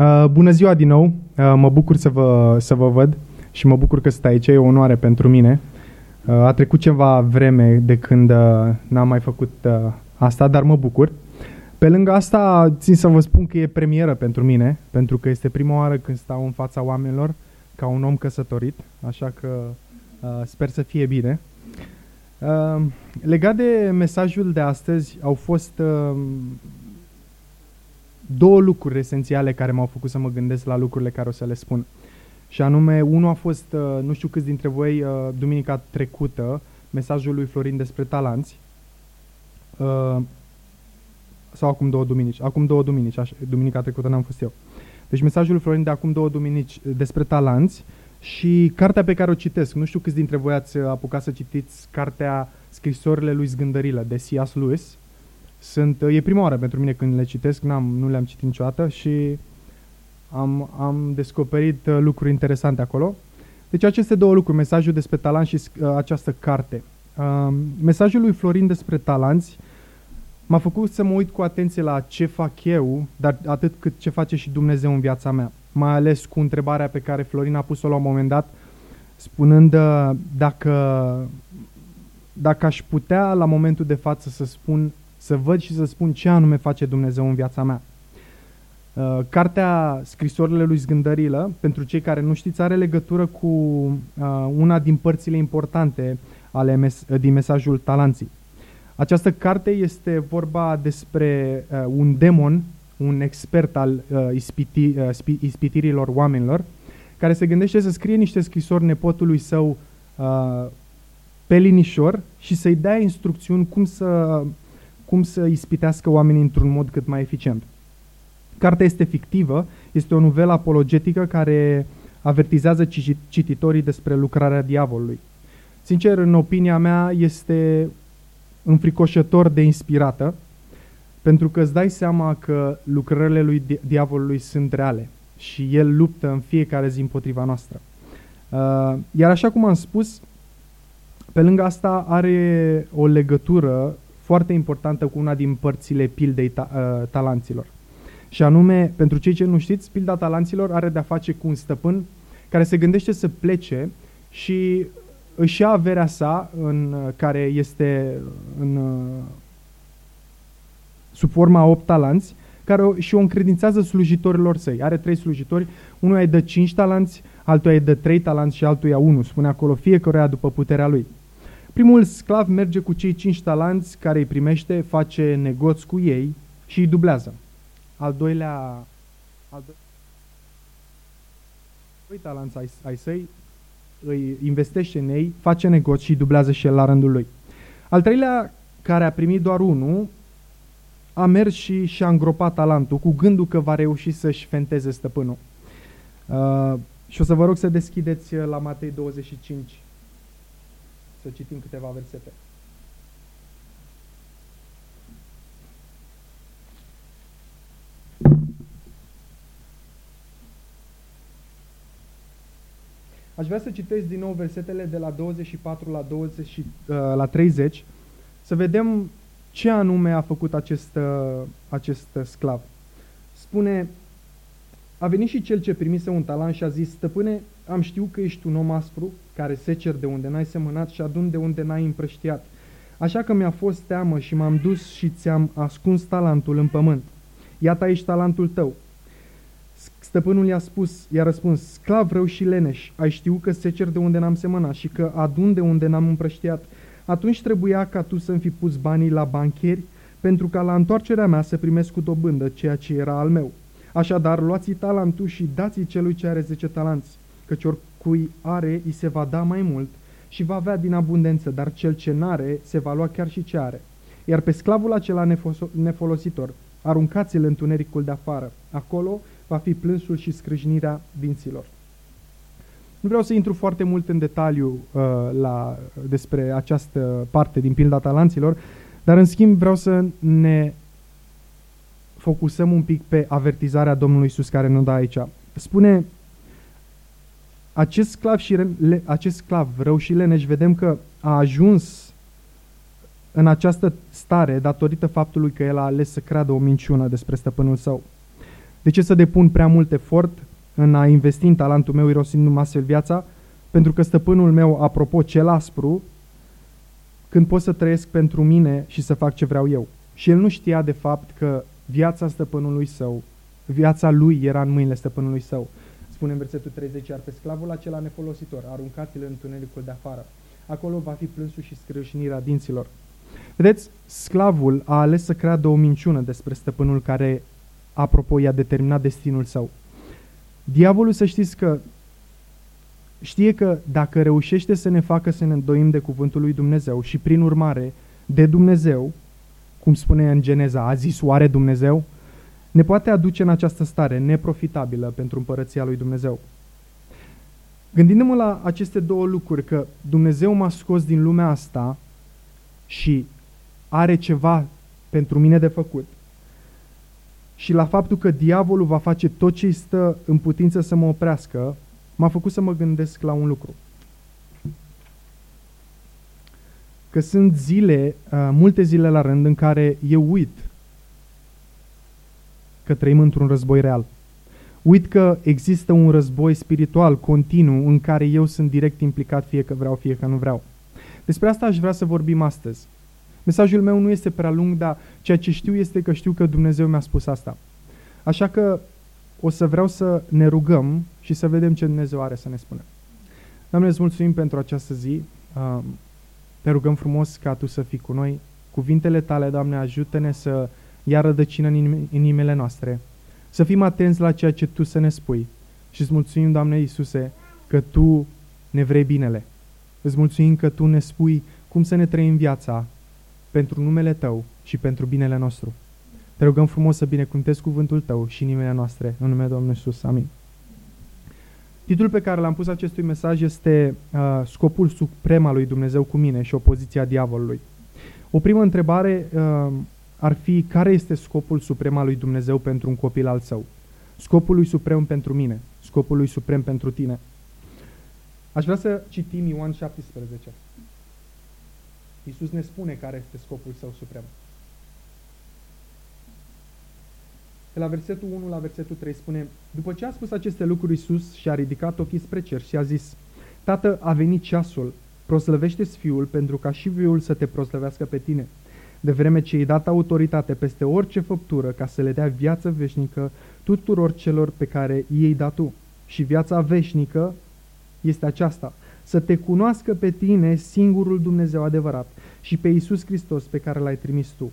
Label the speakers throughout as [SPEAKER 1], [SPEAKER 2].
[SPEAKER 1] Uh, bună ziua din nou, uh, mă bucur să vă, să vă văd și mă bucur că sunt aici, e o onoare pentru mine. Uh, a trecut ceva vreme de când uh, n-am mai făcut uh, asta, dar mă bucur. Pe lângă asta, țin să vă spun că e premieră pentru mine, pentru că este prima oară când stau în fața oamenilor ca un om căsătorit, așa că uh, sper să fie bine. Uh, legat de mesajul de astăzi, au fost uh, două lucruri esențiale care m-au făcut să mă gândesc la lucrurile care o să le spun. Și anume, unul a fost, uh, nu știu câți dintre voi, uh, duminica trecută, mesajul lui Florin despre talanți. Uh, sau acum două duminici. Acum două duminici, așa, duminica trecută n-am fost eu. Deci mesajul lui Florin de acum două duminici despre talanți și cartea pe care o citesc. Nu știu câți dintre voi ați apucat să citiți cartea Scrisorile lui Zgândărilă de C.S. Lewis. Sunt, e prima oară pentru mine când le citesc, n-am, nu le-am citit niciodată și am, am descoperit uh, lucruri interesante acolo. Deci aceste două lucruri, mesajul despre talent și uh, această carte. Uh, mesajul lui Florin despre talanți m-a făcut să mă uit cu atenție la ce fac eu, dar atât cât ce face și Dumnezeu în viața mea. Mai ales cu întrebarea pe care Florin a pus-o la un moment dat, spunând uh, dacă, dacă aș putea la momentul de față să spun să văd și să spun ce anume face Dumnezeu în viața mea. Uh, cartea Scrisorile lui Zgândărilă, pentru cei care nu știți, are legătură cu uh, una din părțile importante ale mes- din mesajul talanții. Această carte este vorba despre uh, un demon, un expert al ispiti, ispitirilor oamenilor, care se gândește să scrie niște scrisori nepotului său pe linișor și să-i dea instrucțiuni cum să cum să ispitească oamenii într-un mod cât mai eficient. Cartea este fictivă, este o novelă apologetică care avertizează cititorii despre lucrarea diavolului. Sincer, în opinia mea, este înfricoșător de inspirată, pentru că îți dai seama că lucrările lui diavolului sunt reale și el luptă în fiecare zi împotriva noastră. Uh, iar așa cum am spus, pe lângă asta are o legătură foarte importantă cu una din părțile pildei ta, uh, talanților. Și anume, pentru cei ce nu știți, pilda talanților are de-a face cu un stăpân care se gândește să plece și își ia averea sa, în, uh, care este în, uh, sub forma 8 talanți, care o, și o încredințează slujitorilor săi. Are trei slujitori, unul îi dă 5 talanți, altul îi dă 3 talanți și altul ia 1. Spune acolo fiecare după puterea lui. Primul sclav merge cu cei cinci talanți care îi primește, face negoți cu ei și îi dublează. Al doilea, al do- doi talanți ai, ai săi îi investește în ei, face negoți și îi dublează și el la rândul lui. Al treilea, care a primit doar unul, a mers și și-a îngropat talentul cu gândul că va reuși să-și fenteze stăpânul. Uh, și o să vă rog să deschideți la Matei 25 să citim câteva versete. Aș vrea să citesc din nou versetele de la 24 la, 20, uh, la 30, să vedem ce anume a făcut acest, uh, acest sclav. Spune, a venit și cel ce primise un talent și a zis, stăpâne, am știut că ești un om aspru, care secer de unde n-ai semănat și adun de unde n-ai împrăștiat. Așa că mi-a fost teamă și m-am dus și ți-am ascuns talentul în pământ. Iată aici talentul tău. Stăpânul i-a spus, i-a răspuns, sclav rău și leneș, ai știut că secer de unde n-am semănat și că adun de unde n-am împrăștiat. Atunci trebuia ca tu să-mi fi pus banii la bancheri, pentru ca la întoarcerea mea să primesc cu dobândă ceea ce era al meu. Așadar, luați talentul și dați-i celui ce are zece talanți, căci oricui are, îi se va da mai mult și va avea din abundență, dar cel ce n-are, se va lua chiar și ce are. Iar pe sclavul acela nefolositor, aruncați-l întunericul de afară. Acolo va fi plânsul și scrâșnirea dinților. Nu vreau să intru foarte mult în detaliu uh, la, despre această parte din pilda talanților, dar în schimb vreau să ne focusăm un pic pe avertizarea Domnului Iisus care ne dă aici. Spune, acest sclav, și le, acest sclav rău și leneș, vedem că a ajuns în această stare datorită faptului că el a ales să creadă o minciună despre stăpânul său. De ce să depun prea mult efort în a investi în talentul meu irosindu-mi astfel viața? Pentru că stăpânul meu, apropo, cel aspru, când pot să trăiesc pentru mine și să fac ce vreau eu. Și el nu știa de fapt că viața stăpânului său, viața lui era în mâinile stăpânului său. Spune în versetul 30, iar pe sclavul acela nefolositor, aruncați-l în tunelicul de afară. Acolo va fi plânsul și scrâșnirea dinților. Vedeți, sclavul a ales să creadă o minciună despre stăpânul care, apropo, i-a determinat destinul său. Diavolul să știți că știe că dacă reușește să ne facă să ne îndoim de cuvântul lui Dumnezeu și prin urmare de Dumnezeu, cum spune în Geneza, a zis oare Dumnezeu, ne poate aduce în această stare neprofitabilă pentru împărăția lui Dumnezeu. Gândindu-mă la aceste două lucruri, că Dumnezeu m-a scos din lumea asta și are ceva pentru mine de făcut, și la faptul că diavolul va face tot ce stă în putință să mă oprească, m-a făcut să mă gândesc la un lucru. Că sunt zile, uh, multe zile la rând, în care eu uit că trăim într-un război real. Uit că există un război spiritual continuu în care eu sunt direct implicat fie că vreau, fie că nu vreau. Despre asta aș vrea să vorbim astăzi. Mesajul meu nu este prea lung, dar ceea ce știu este că știu că Dumnezeu mi-a spus asta. Așa că o să vreau să ne rugăm și să vedem ce Dumnezeu are să ne spună. Doamne, îți mulțumim pentru această zi. Te rugăm frumos ca Tu să fii cu noi. Cuvintele Tale, Doamne, ajută-ne să ia rădăcină în inimile noastre. Să fim atenți la ceea ce Tu să ne spui. Și îți mulțumim, Doamne Iisuse, că Tu ne vrei binele. Îți mulțumim că Tu ne spui cum să ne trăim viața pentru numele Tău și pentru binele nostru. Te rugăm frumos să binecuvântezi cuvântul Tău și inimile noastre. În numele Domnului Iisus. Amin. Titlul pe care l-am pus acestui mesaj este uh, Scopul suprem al lui Dumnezeu cu mine și opoziția diavolului. O primă întrebare uh, ar fi care este scopul suprem al lui Dumnezeu pentru un copil al său? Scopul lui suprem pentru mine, scopul lui suprem pentru tine. Aș vrea să citim Ioan 17. Iisus ne spune care este scopul său suprem. De la versetul 1 la versetul 3 spune, după ce a spus aceste lucruri Iisus și-a ridicat ochii spre cer și a zis, Tată, a venit ceasul, proslăvește Fiul pentru ca și Fiul să te proslăvească pe tine, de vreme ce i-ai dat autoritate peste orice făptură ca să le dea viață veșnică tuturor celor pe care i-ai dat tu. Și viața veșnică este aceasta, să te cunoască pe tine singurul Dumnezeu adevărat și pe Iisus Hristos pe care l-ai trimis tu.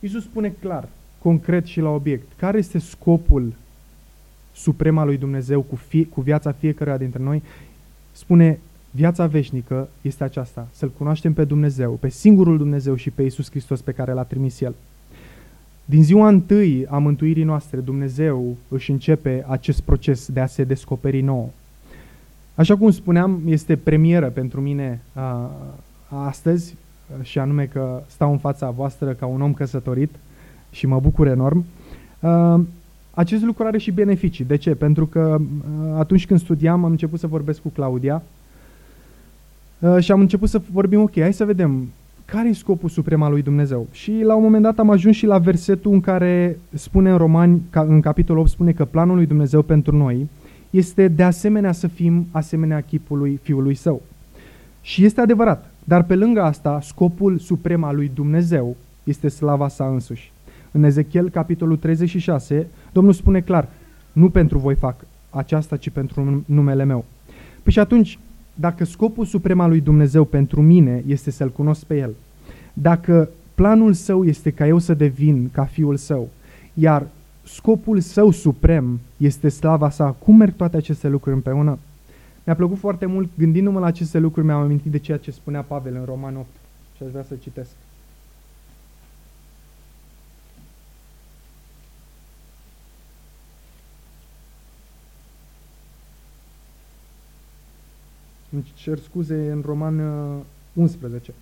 [SPEAKER 1] Iisus spune clar, concret și la obiect, care este scopul suprem al lui Dumnezeu cu, fie, cu viața fiecăruia dintre noi, spune viața veșnică este aceasta, să-L cunoaștem pe Dumnezeu, pe singurul Dumnezeu și pe Iisus Hristos pe care l-a trimis El. Din ziua întâi a mântuirii noastre, Dumnezeu își începe acest proces de a se descoperi nouă. Așa cum spuneam, este premieră pentru mine a, astăzi și anume că stau în fața voastră ca un om căsătorit și mă bucur enorm. Acest lucru are și beneficii. De ce? Pentru că atunci când studiam am început să vorbesc cu Claudia și am început să vorbim, ok, hai să vedem care e scopul suprem al lui Dumnezeu. Și la un moment dat am ajuns și la versetul în care spune în Romani, în capitolul 8, spune că planul lui Dumnezeu pentru noi este de asemenea să fim asemenea chipului Fiului Său. Și este adevărat, dar pe lângă asta, scopul suprem al lui Dumnezeu este slava sa însuși. În Ezechiel, capitolul 36, Domnul spune clar, nu pentru voi fac aceasta, ci pentru numele meu. Păi și atunci, dacă scopul suprem al lui Dumnezeu pentru mine este să-L cunosc pe El, dacă planul său este ca eu să devin ca fiul său, iar scopul său suprem este slava sa, cum merg toate aceste lucruri împreună? Mi-a plăcut foarte mult, gândindu-mă la aceste lucruri, mi-am amintit de ceea ce spunea Pavel în Roman 8 și aș vrea să citesc. Îmi cer scuze în Roman 11, uh,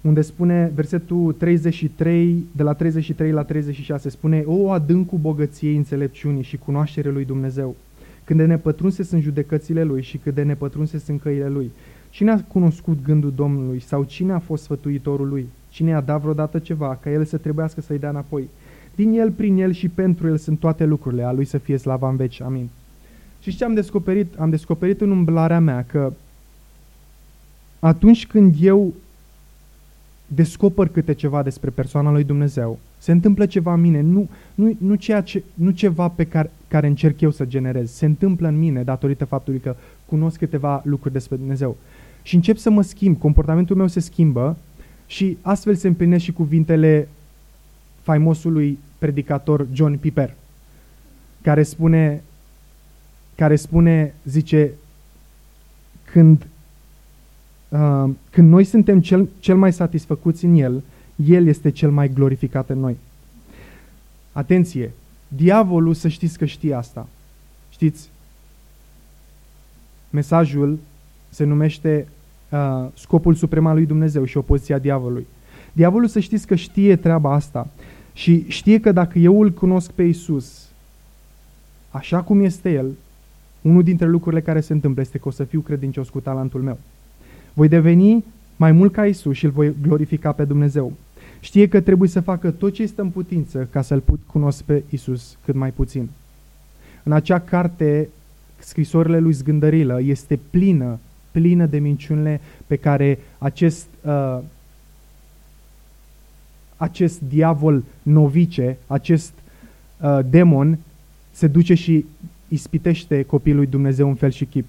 [SPEAKER 1] unde spune versetul 33, de la 33 la 36, spune O adâncul bogăției înțelepciunii și cunoașterea lui Dumnezeu, când de nepătrunse sunt judecățile lui și cât de nepătrunse sunt căile lui. Cine a cunoscut gândul Domnului sau cine a fost sfătuitorul lui? Cine a dat vreodată ceva ca el să trebuiască să-i dea înapoi? Din El, prin El și pentru El sunt toate lucrurile, a Lui să fie slava în veci. Amin. Și ce am descoperit? Am descoperit în umblarea mea că atunci când eu descoper câte ceva despre persoana lui Dumnezeu, se întâmplă ceva în mine, nu, nu, nu, ceea ce, nu ceva pe care, care încerc eu să generez, se întâmplă în mine datorită faptului că cunosc câteva lucruri despre Dumnezeu. Și încep să mă schimb, comportamentul meu se schimbă și astfel se împlinesc și cuvintele faimosului predicator John Piper, care spune, care spune, zice, când, uh, când noi suntem cel, cel mai satisfăcuți în El, El este cel mai glorificat în noi. Atenție! Diavolul să știți că știe asta. Știți? Mesajul se numește uh, scopul suprem al lui Dumnezeu și opoziția diavolului. Diavolul să știți că știe treaba asta și știe că dacă eu îl cunosc pe Isus, așa cum este El, unul dintre lucrurile care se întâmplă este că o să fiu credincios cu talentul meu. Voi deveni mai mult ca Isus și îl voi glorifica pe Dumnezeu. Știe că trebuie să facă tot ce este în putință ca să-L put cunosc pe Isus cât mai puțin. În acea carte, scrisorile lui Zgândărilă este plină, plină de minciunile pe care acest uh, acest diavol novice, acest uh, demon, se duce și ispitește copilul lui Dumnezeu în fel și chip.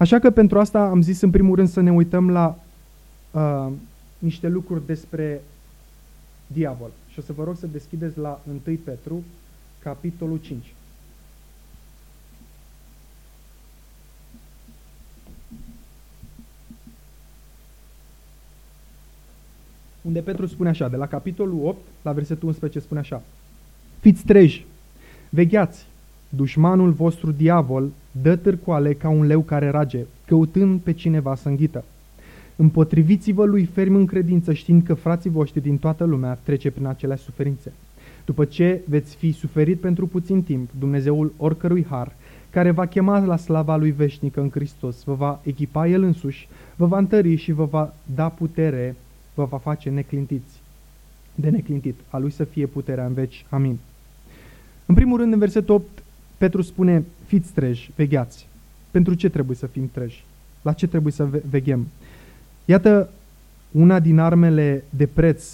[SPEAKER 1] Așa că pentru asta am zis în primul rând să ne uităm la uh, niște lucruri despre diavol. Și o să vă rog să deschideți la 1 Petru, capitolul 5. unde Petru spune așa, de la capitolul 8 la versetul 11 spune așa. Fiți treji, vegheați, dușmanul vostru diavol dă târcoale ca un leu care rage, căutând pe cineva să înghită. Împotriviți-vă lui ferm în credință, știind că frații voștri din toată lumea trece prin aceleași suferințe. După ce veți fi suferit pentru puțin timp, Dumnezeul oricărui har, care va chema la slava lui veșnică în Hristos, vă va echipa El însuși, vă va întări și vă va da putere vă va face neclintiți. De neclintit. A lui să fie puterea în veci. Amin. În primul rând, în versetul 8, Petru spune, fiți treji, vegheați. Pentru ce trebuie să fim treji? La ce trebuie să veghem? Iată, una din armele de preț,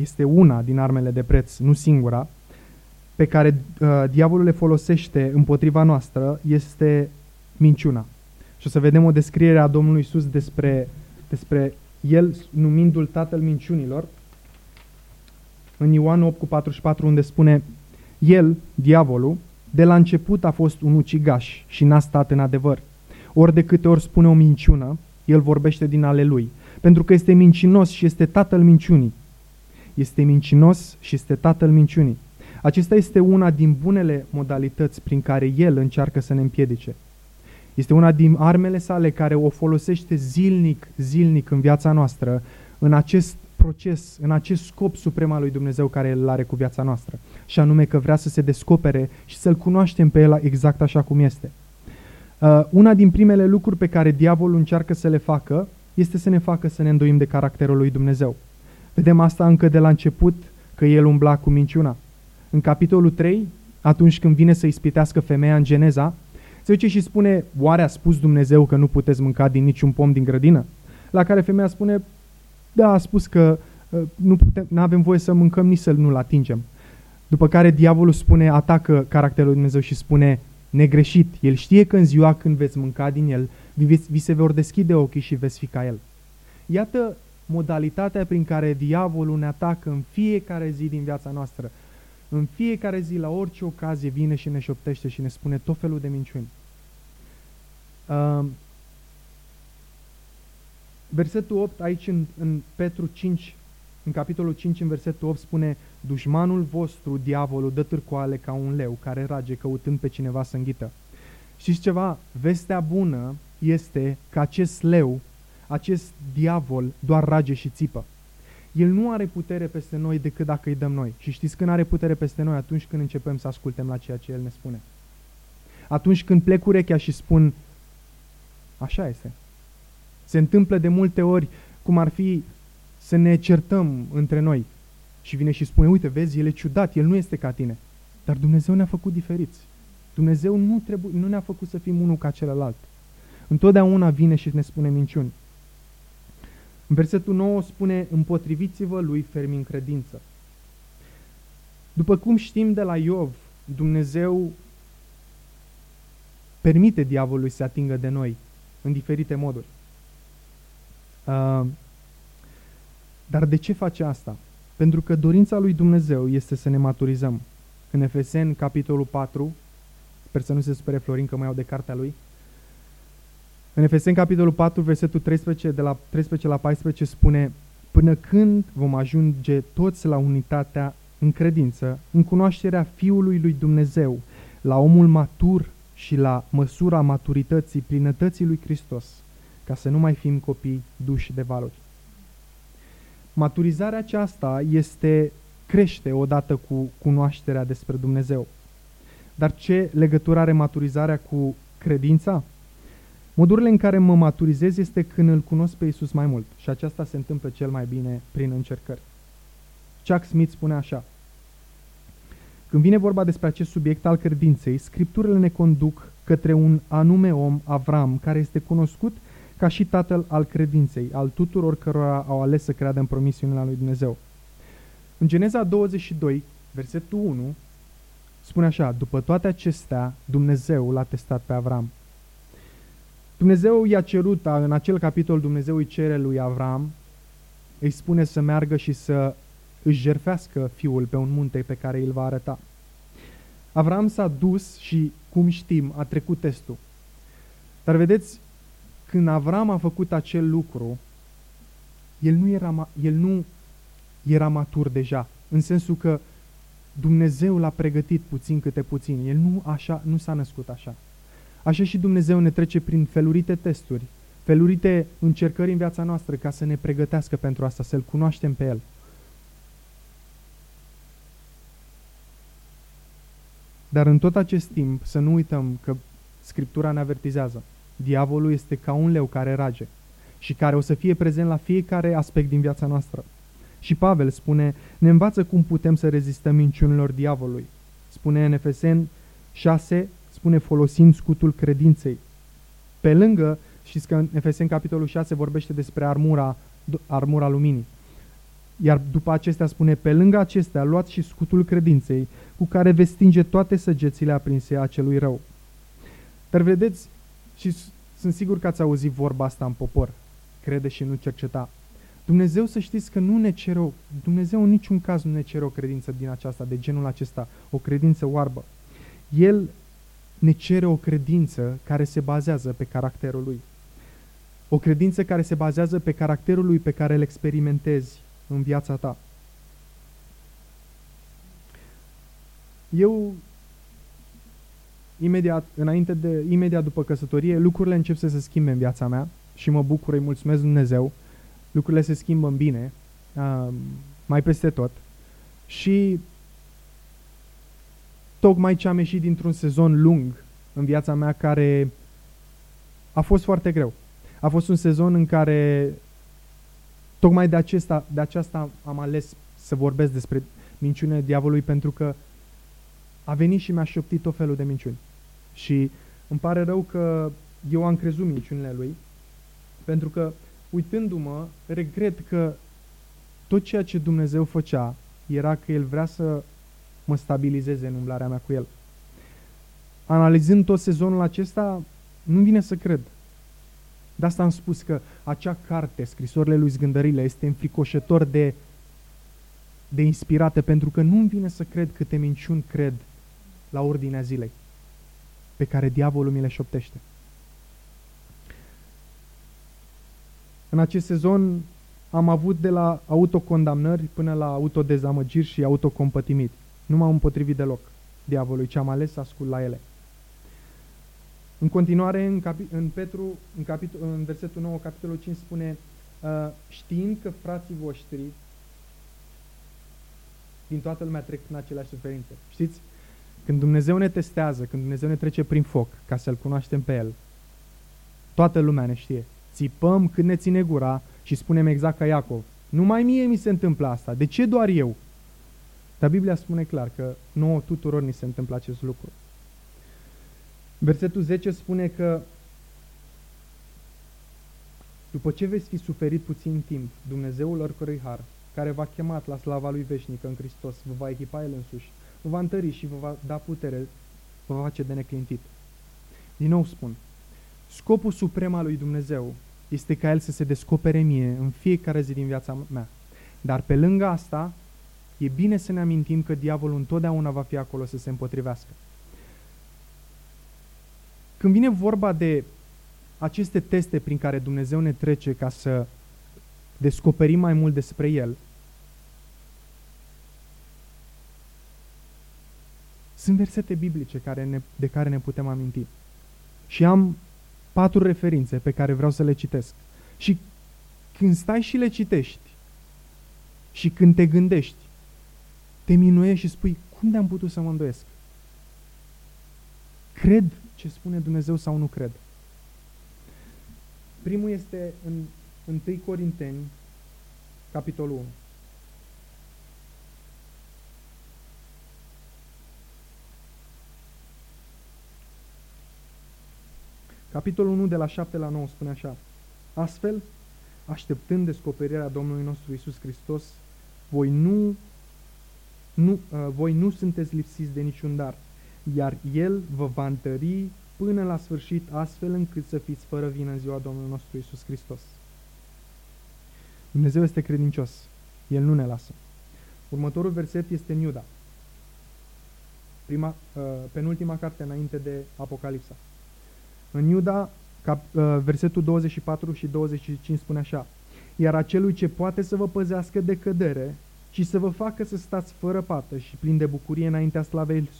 [SPEAKER 1] este una din armele de preț, nu singura, pe care uh, diavolul le folosește împotriva noastră, este minciuna. Și o să vedem o descriere a Domnului Isus despre, despre el numindu-l tatăl minciunilor, în Ioan 8 cu 44, unde spune, el, diavolul, de la început a fost un ucigaș și n-a stat în adevăr. Ori de câte ori spune o minciună, el vorbește din ale lui, pentru că este mincinos și este tatăl minciunii. Este mincinos și este tatăl minciunii. Acesta este una din bunele modalități prin care el încearcă să ne împiedice. Este una din armele sale care o folosește zilnic, zilnic în viața noastră, în acest proces, în acest scop suprem al lui Dumnezeu care îl are cu viața noastră. Și anume că vrea să se descopere și să-L cunoaștem pe El exact așa cum este. Uh, una din primele lucruri pe care diavolul încearcă să le facă este să ne facă să ne îndoim de caracterul lui Dumnezeu. Vedem asta încă de la început că el umbla cu minciuna. În capitolul 3, atunci când vine să ispitească femeia în Geneza, se duce și spune, oare a spus Dumnezeu că nu puteți mânca din niciun pom din grădină? La care femeia spune, da, a spus că uh, nu putem, avem voie să mâncăm, nici să nu-l atingem. După care diavolul spune, atacă caracterul lui Dumnezeu și spune, negreșit, el știe că în ziua când veți mânca din el, vi, vi se vor deschide ochii și veți fi ca el. Iată modalitatea prin care diavolul ne atacă în fiecare zi din viața noastră în fiecare zi, la orice ocazie, vine și ne șoptește și ne spune tot felul de minciuni. Uh, versetul 8, aici în, în Petru 5, în capitolul 5, în versetul 8, spune Dușmanul vostru, diavolul, dă târcoale ca un leu care rage căutând pe cineva să înghită. Știți ceva? Vestea bună este că acest leu, acest diavol, doar rage și țipă. El nu are putere peste noi decât dacă îi dăm noi. Și știți când are putere peste noi? Atunci când începem să ascultăm la ceea ce El ne spune. Atunci când plec urechea și spun, așa este. Se întâmplă de multe ori cum ar fi să ne certăm între noi. și vine și spune, uite, vezi, el e ciudat, el nu este ca tine. Dar Dumnezeu ne-a făcut diferiți. Dumnezeu nu, trebuie, nu ne-a făcut să fim unul ca celălalt. Întotdeauna vine și ne spune minciuni. În versetul 9 spune, împotriviți-vă lui fermi în credință. După cum știm de la Iov, Dumnezeu permite diavolului să se atingă de noi în diferite moduri. Uh, dar de ce face asta? Pentru că dorința lui Dumnezeu este să ne maturizăm. În Efesen, capitolul 4, sper să nu se spere Florin că mai iau de cartea lui, în Efesen, capitolul 4, versetul 13, de la 13 la 14, spune Până când vom ajunge toți la unitatea în credință, în cunoașterea Fiului lui Dumnezeu, la omul matur și la măsura maturității, plinătății lui Hristos, ca să nu mai fim copii duși de valori. Maturizarea aceasta este crește odată cu cunoașterea despre Dumnezeu. Dar ce legătură are maturizarea cu credința? Modurile în care mă maturizez este când îl cunosc pe Isus mai mult și aceasta se întâmplă cel mai bine prin încercări. Chuck Smith spune așa, Când vine vorba despre acest subiect al credinței, scripturile ne conduc către un anume om, Avram, care este cunoscut ca și tatăl al credinței, al tuturor cărora au ales să creadă în promisiunile lui Dumnezeu. În Geneza 22, versetul 1, spune așa, după toate acestea, Dumnezeu l-a testat pe Avram. Dumnezeu i-a cerut, în acel capitol Dumnezeu îi cere lui Avram, îi spune să meargă și să își jerfească fiul pe un munte pe care îl va arăta. Avram s-a dus și, cum știm, a trecut testul. Dar vedeți, când Avram a făcut acel lucru, el nu era, el nu era matur deja, în sensul că Dumnezeu l-a pregătit puțin câte puțin. El nu, așa, nu s-a născut așa. Așa și Dumnezeu ne trece prin felurite testuri, felurite încercări în viața noastră ca să ne pregătească pentru asta, să-L cunoaștem pe El. Dar în tot acest timp să nu uităm că Scriptura ne avertizează. Diavolul este ca un leu care rage și care o să fie prezent la fiecare aspect din viața noastră. Și Pavel spune, ne învață cum putem să rezistăm minciunilor diavolului. Spune în Efesen 6, spune folosind scutul credinței. Pe lângă, știți că în Efesen capitolul 6 vorbește despre armura, armura luminii. Iar după acestea spune, pe lângă acestea luați și scutul credinței, cu care veți stinge toate săgețile aprinse a celui rău. Dar vedeți, și sunt sigur că ați auzit vorba asta în popor, crede și nu cerceta. Dumnezeu să știți că nu ne cere o, Dumnezeu în niciun caz nu ne cere o credință din aceasta, de genul acesta, o credință oarbă. El ne cere o credință care se bazează pe caracterul lui. O credință care se bazează pe caracterul lui pe care îl experimentezi în viața ta. Eu, imediat, înainte de, imediat după căsătorie, lucrurile încep să se schimbe în viața mea și mă bucur, îi mulțumesc Dumnezeu. Lucrurile se schimbă în bine, uh, mai peste tot. Și tocmai ce am ieșit dintr-un sezon lung în viața mea care a fost foarte greu. A fost un sezon în care tocmai de, acesta, de aceasta am ales să vorbesc despre minciunile diavolului pentru că a venit și mi-a șoptit tot felul de minciuni. Și îmi pare rău că eu am crezut minciunile lui, pentru că, uitându-mă, regret că tot ceea ce Dumnezeu făcea era că El vrea să mă stabilizeze în umblarea mea cu El. Analizând tot sezonul acesta, nu vine să cred. De asta am spus că acea carte, scrisorile lui Zgândările, este înfricoșător de, de inspirată, pentru că nu-mi vine să cred câte minciuni cred la ordinea zilei, pe care diavolul mi le șoptește. În acest sezon am avut de la autocondamnări până la autodezamăgiri și autocompătimiri. Nu m-am împotrivit deloc diavolului, ce am ales să ascult la ele. În continuare, în, capi- în Petru, în, capitol, în versetul 9, capitolul 5, spune uh, știind că frații voștri din toată lumea trec în aceleași suferințe. Știți? Când Dumnezeu ne testează, când Dumnezeu ne trece prin foc ca să-L cunoaștem pe El, toată lumea ne știe. Țipăm când ne ține gura și spunem exact ca Iacov. Numai mie mi se întâmplă asta. De ce doar eu? Dar Biblia spune clar că nouă tuturor ni se întâmplă acest lucru. Versetul 10 spune că după ce veți fi suferit puțin timp, Dumnezeul oricărui har, care v-a chemat la slava lui veșnică în Hristos, vă va echipa El însuși, vă va întări și vă va da putere, vă va face de neclintit. Din nou spun, scopul suprem al lui Dumnezeu este ca El să se descopere mie în fiecare zi din viața mea. Dar pe lângă asta, e bine să ne amintim că diavolul întotdeauna va fi acolo să se împotrivească. Când vine vorba de aceste teste prin care Dumnezeu ne trece ca să descoperim mai mult despre El, sunt versete biblice care ne, de care ne putem aminti. Și am patru referințe pe care vreau să le citesc. Și când stai și le citești și când te gândești, te minuiești și spui, cum de-am putut să mă îndoiesc? Cred ce spune Dumnezeu sau nu cred? Primul este în 1 Corinteni, capitolul 1. Capitolul 1 de la 7 la 9 spune așa. Astfel, așteptând descoperirea Domnului nostru Isus Hristos, voi nu, nu, uh, voi nu sunteți lipsiți de niciun dar, iar El vă va întări până la sfârșit, astfel încât să fiți fără vină în ziua Domnului nostru Isus Hristos. Dumnezeu este credincios. El nu ne lasă. Următorul verset este în Iuda. Prima, uh, penultima carte înainte de Apocalipsa. În Iuda, cap, uh, versetul 24 și 25 spune așa. Iar acelui ce poate să vă păzească de cădere și să vă facă să stați fără pată și plin de bucurie înaintea slavei,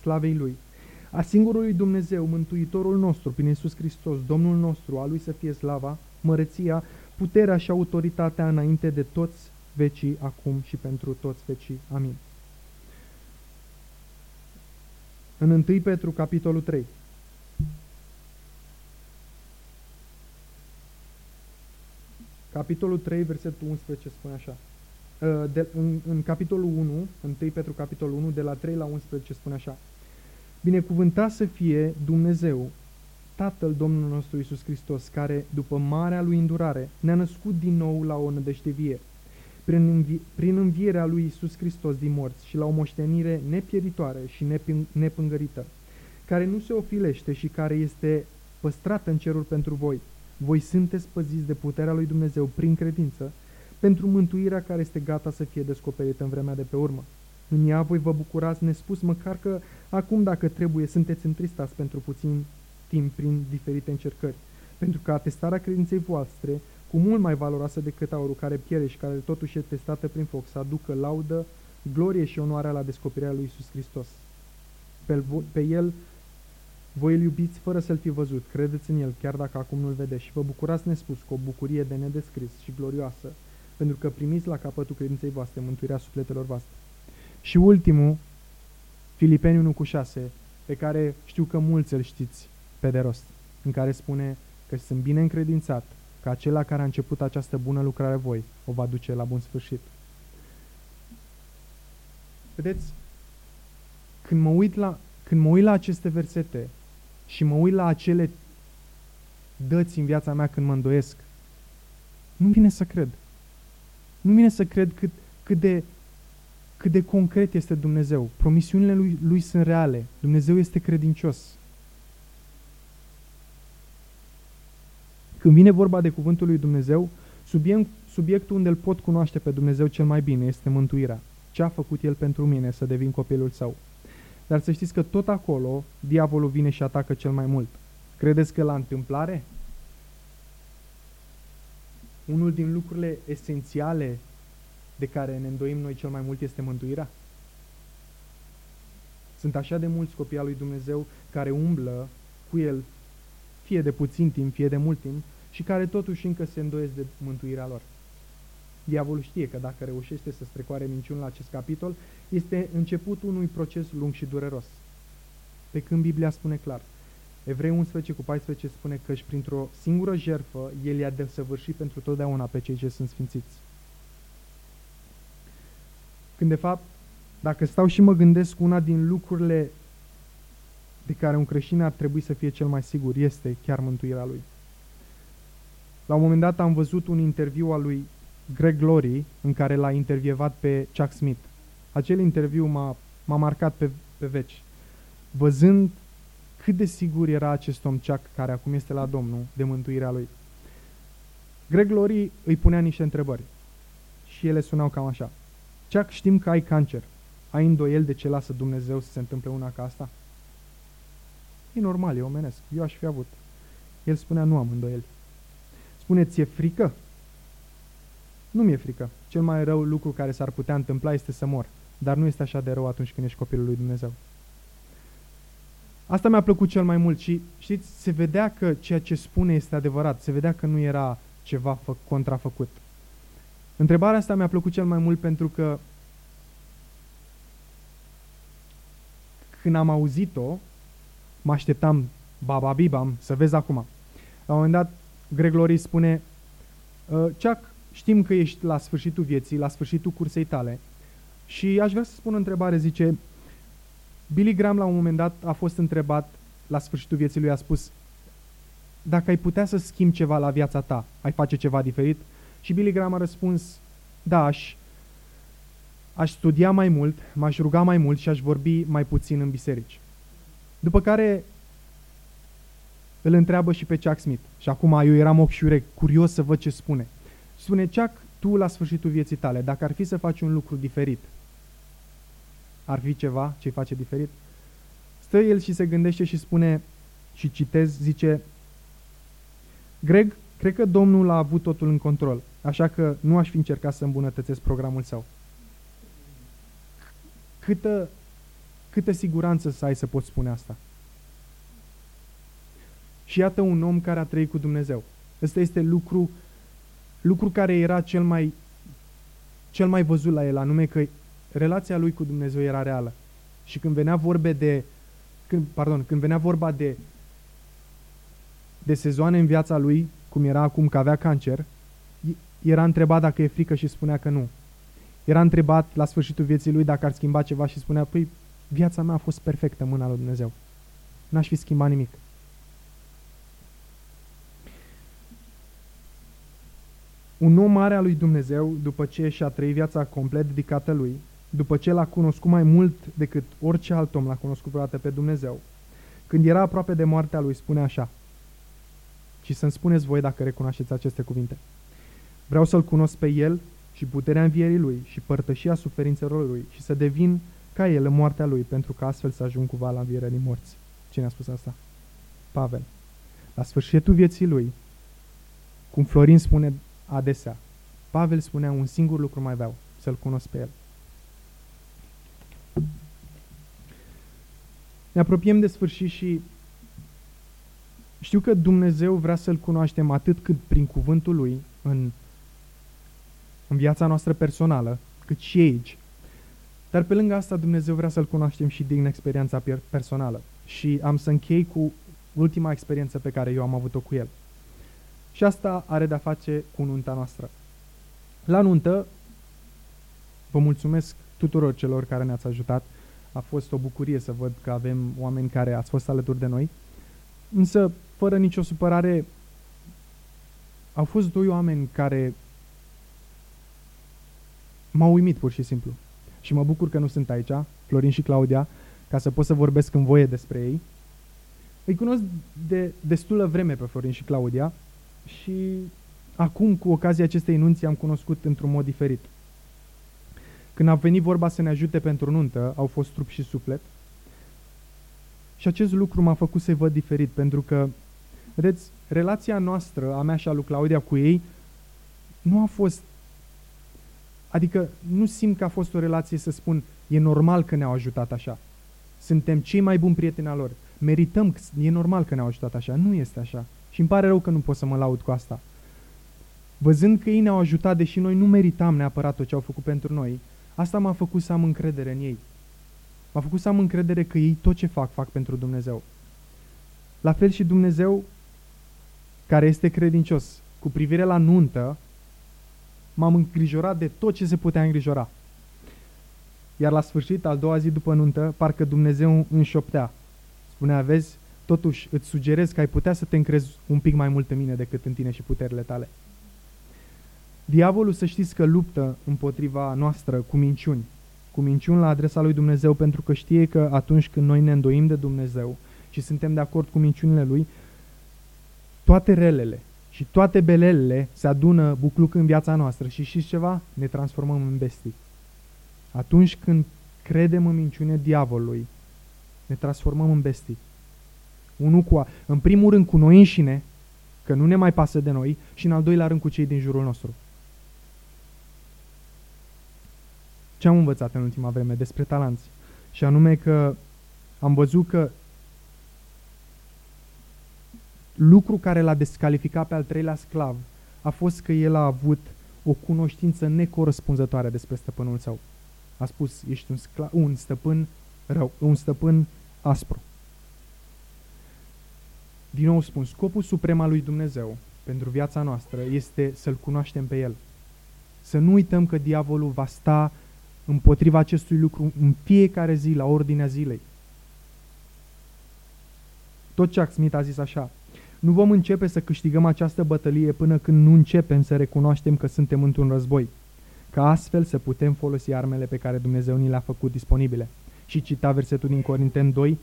[SPEAKER 1] slavei Lui, a singurului Dumnezeu, Mântuitorul nostru, prin Iisus Hristos, Domnul nostru, a Lui să fie slava, măreția, puterea și autoritatea înainte de toți vecii, acum și pentru toți vecii. Amin. În 1 Petru, capitolul 3. Capitolul 3, versetul 11 spune așa. Ă, de, în, în capitolul 1, 1 Petru capitolul 1, de la 3 la 11 spune așa. Binecuvântat să fie Dumnezeu, Tatăl Domnului nostru Isus Hristos, care, după marea lui îndurare, ne-a născut din nou la o nădejde vie, prin, învi- prin învierea lui Isus Hristos din morți și la o moștenire nepieritoare și neping- nepângărită, care nu se ofilește și care este păstrată în cerul pentru voi. Voi sunteți păziți de puterea lui Dumnezeu prin credință, pentru mântuirea care este gata să fie descoperită în vremea de pe urmă. În ea voi vă bucurați nespus, măcar că acum, dacă trebuie, sunteți întristați pentru puțin timp prin diferite încercări, pentru că atestarea credinței voastre, cu mult mai valoroasă decât aurul care pierde și care totuși este testată prin foc, să aducă laudă, glorie și onoarea la descoperirea lui Isus Hristos. Pe, pe El voi îl iubiți fără să-l fi văzut, credeți în el, chiar dacă acum nu-l vedeți, și vă bucurați nespus cu o bucurie de nedescris și glorioasă, pentru că primiți la capătul credinței voastre mântuirea sufletelor voastre. Și ultimul, Filipeni 1 cu 6, pe care știu că mulți îl știți pe de rost, în care spune că sunt bine încredințat că acela care a început această bună lucrare voi o va duce la bun sfârșit. Vedeți, când mă uit la, când mă uit la aceste versete și mă uit la acele dăți în viața mea când mă îndoiesc, nu vine să cred. Nu vine să cred cât, cât de cât de concret este Dumnezeu. Promisiunile lui, lui sunt reale. Dumnezeu este credincios. Când vine vorba de cuvântul lui Dumnezeu, subiect, subiectul unde îl pot cunoaște pe Dumnezeu cel mai bine este mântuirea. Ce a făcut El pentru mine să devin copilul său. Dar să știți că tot acolo diavolul vine și atacă cel mai mult. Credeți că la întâmplare? Unul din lucrurile esențiale de care ne îndoim noi cel mai mult este mântuirea? Sunt așa de mulți copii al lui Dumnezeu care umblă cu El, fie de puțin timp, fie de mult timp, și care totuși încă se îndoiesc de mântuirea lor. Diavolul știe că dacă reușește să strecoare minciuni la acest capitol, este începutul unui proces lung și dureros. Pe când Biblia spune clar, Evrei 11 cu 14 spune că și printr-o singură jerfă, El i-a desăvârșit pentru totdeauna pe cei ce sunt sfințiți. Când de fapt, dacă stau și mă gândesc una din lucrurile de care un creștin ar trebui să fie cel mai sigur, este chiar mântuirea lui. La un moment dat am văzut un interviu al lui Greg Glory în care l-a intervievat pe Chuck Smith. Acel interviu m-a, m-a marcat pe, pe veci. Văzând cât de sigur era acest om Chuck, care acum este la Domnul, de mântuirea lui. Greg Glory îi punea niște întrebări și ele sunau cam așa. Chuck, știm că ai cancer. Ai îndoiel de ce lasă Dumnezeu să se întâmple una ca asta? E normal, e omenesc. Eu aș fi avut. El spunea, nu am îndoieli. Spune, ți-e frică? Nu mi-e frică. Cel mai rău lucru care s-ar putea întâmpla este să mor. Dar nu este așa de rău atunci când ești copilul lui Dumnezeu. Asta mi-a plăcut cel mai mult și, știți, se vedea că ceea ce spune este adevărat. Se vedea că nu era ceva fă- contrafăcut. Întrebarea asta mi-a plăcut cel mai mult pentru că când am auzit-o, mă așteptam, baba bibam, să vezi acum. La un moment dat, Gregory spune, ă, Chuck, știm că ești la sfârșitul vieții, la sfârșitul cursei tale și aș vrea să spun o întrebare, zice, Billy Graham la un moment dat a fost întrebat la sfârșitul vieții lui, a spus, dacă ai putea să schimbi ceva la viața ta, ai face ceva diferit? Și Billy Graham a răspuns, da, aș, aș studia mai mult, m-aș ruga mai mult și aș vorbi mai puțin în biserici. După care îl întreabă și pe Chuck Smith. Și acum eu eram ochi și urechi, curios să văd ce spune. Spune, Chuck, tu la sfârșitul vieții tale, dacă ar fi să faci un lucru diferit, ar fi ceva ce face diferit? Stă el și se gândește și spune, și citez, zice, Greg, cred că Domnul a avut totul în control, așa că nu aș fi încercat să îmbunătățesc programul său. Câtă, câtă siguranță să ai să poți spune asta? Și iată un om care a trăit cu Dumnezeu. Ăsta este lucru, lucru care era cel mai, cel mai văzut la el, anume că relația lui cu Dumnezeu era reală. Și când venea vorbe de, când, pardon, când venea vorba de, de sezoane în viața lui, cum era acum că avea cancer, era întrebat dacă e frică și spunea că nu. Era întrebat la sfârșitul vieții lui dacă ar schimba ceva și spunea, păi, viața mea a fost perfectă în mâna lui Dumnezeu. N-aș fi schimbat nimic. Un om mare al lui Dumnezeu, după ce și-a trăit viața complet dedicată lui, după ce l-a cunoscut mai mult decât orice alt om l-a cunoscut vreodată pe Dumnezeu, când era aproape de moartea lui, spune așa, și să-mi spuneți voi dacă recunoașteți aceste cuvinte. Vreau să-L cunosc pe El și puterea învierii Lui și părtășia suferințelor Lui și să devin ca El în moartea Lui, pentru că astfel să ajung cumva la învierea din morți. Cine a spus asta? Pavel. La sfârșitul vieții Lui, cum Florin spune adesea, Pavel spunea un singur lucru mai vreau, să-L cunosc pe El. Ne apropiem de sfârșit și știu că Dumnezeu vrea să-L cunoaștem atât cât prin cuvântul Lui în, în viața noastră personală, cât și aici. Dar pe lângă asta Dumnezeu vrea să-L cunoaștem și din experiența personală. Și am să închei cu ultima experiență pe care eu am avut-o cu El. Și asta are de-a face cu nunta noastră. La nuntă, vă mulțumesc tuturor celor care ne-ați ajutat. A fost o bucurie să văd că avem oameni care ați fost alături de noi. Însă, fără nicio supărare, au fost doi oameni care m-au uimit pur și simplu. Și mă bucur că nu sunt aici, Florin și Claudia, ca să pot să vorbesc în voie despre ei. Îi cunosc de destulă vreme pe Florin și Claudia și acum, cu ocazia acestei nunți, am cunoscut într-un mod diferit. Când a venit vorba să ne ajute pentru nuntă, au fost trup și suflet. Și acest lucru m-a făcut să-i văd diferit, pentru că, vedeți, relația noastră, a mea și a lui Claudia cu ei, nu a fost... Adică nu simt că a fost o relație să spun, e normal că ne-au ajutat așa. Suntem cei mai buni prieteni al lor. Merităm, e normal că ne-au ajutat așa. Nu este așa. Și îmi pare rău că nu pot să mă laud cu asta. Văzând că ei ne-au ajutat, deși noi nu meritam neapărat tot ce au făcut pentru noi, asta m-a făcut să am încredere în ei. M-a făcut să am încredere că ei tot ce fac, fac pentru Dumnezeu. La fel și Dumnezeu, care este credincios, cu privire la nuntă, m-am îngrijorat de tot ce se putea îngrijora. iar la sfârșit, al doua zi după nuntă, parcă Dumnezeu înșoptea. Spunea, vezi, totuși îți sugerez că ai putea să te încrezi un pic mai mult în mine decât în tine și puterile tale. Diavolul să știți că luptă împotriva noastră cu minciuni, cu minciuni la adresa lui Dumnezeu pentru că știe că atunci când noi ne îndoim de Dumnezeu și suntem de acord cu minciunile lui, toate relele și toate belelele se adună bucluc în viața noastră și știți ceva? Ne transformăm în bestii. Atunci când credem în minciune diavolului, ne transformăm în bestii. Unul cu a, în primul rând cu noi înșine, că nu ne mai pasă de noi, și în al doilea rând cu cei din jurul nostru. Ce am învățat în ultima vreme despre talanți? Și anume că am văzut că lucru care l-a descalificat pe al treilea sclav a fost că el a avut o cunoștință necorespunzătoare despre stăpânul său. A spus, ești un, sclav, un stăpân rău, un stăpân aspru. Din nou spun, scopul suprem al lui Dumnezeu pentru viața noastră este să-L cunoaștem pe El. Să nu uităm că diavolul va sta împotriva acestui lucru în fiecare zi, la ordinea zilei. Tot Chuck Smith a zis așa, nu vom începe să câștigăm această bătălie până când nu începem să recunoaștem că suntem într-un război, ca astfel să putem folosi armele pe care Dumnezeu ni le-a făcut disponibile. Și cita versetul din Corinteni 2,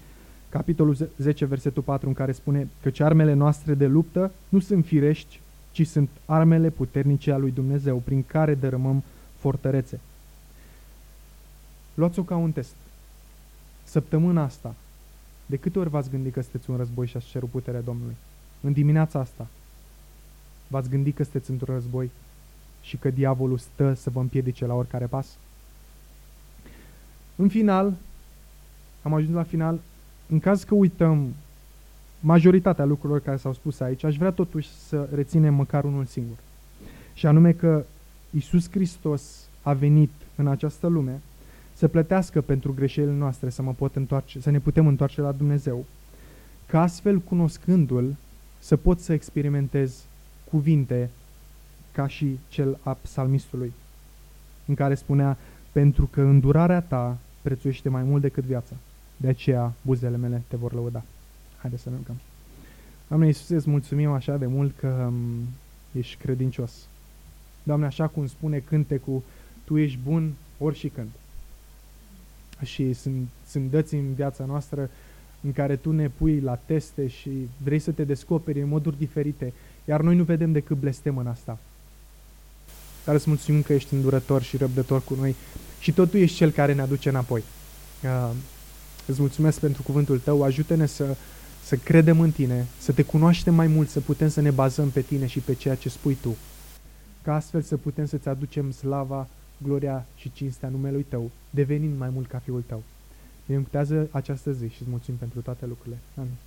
[SPEAKER 1] capitolul 10, versetul 4, în care spune că armele noastre de luptă nu sunt firești, ci sunt armele puternice a lui Dumnezeu, prin care dărâmăm fortărețe. Luați-o ca un test. Săptămâna asta, de câte ori v-ați gândit că sunteți un război și ați cerut puterea Domnului? În dimineața asta, v-ați gândit că sunteți într-un război și că diavolul stă să vă împiedice la oricare pas? În final, am ajuns la final, în caz că uităm majoritatea lucrurilor care s-au spus aici, aș vrea totuși să reținem măcar unul singur. Și anume că Isus Hristos a venit în această lume să plătească pentru greșelile noastre, să, mă pot întoarce, să ne putem întoarce la Dumnezeu, ca astfel, cunoscându-L, să pot să experimentez cuvinte ca și cel a psalmistului, în care spunea, pentru că îndurarea ta prețuiește mai mult decât viața. De aceea buzele mele te vor lăuda. Haideți să ne rugăm. Doamne Iisuse, îți mulțumim așa de mult că um, ești credincios. Doamne, așa cum spune cântecul, Tu ești bun ori și când. Și sunt, sunt dăți în viața noastră în care Tu ne pui la teste și vrei să te descoperi în moduri diferite, iar noi nu vedem decât blestem în asta. Dar îți mulțumim că ești îndurător și răbdător cu noi și tot Tu ești Cel care ne aduce înapoi. Uh, îți mulțumesc pentru cuvântul Tău, ajută-ne să, să credem în Tine, să Te cunoaștem mai mult, să putem să ne bazăm pe Tine și pe ceea ce spui Tu, ca astfel să putem să-ți aducem slava, gloria și cinstea numelui Tău, devenind mai mult ca Fiul Tău. Binecuvântează această zi și îți mulțumim pentru toate lucrurile. Amin.